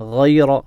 غير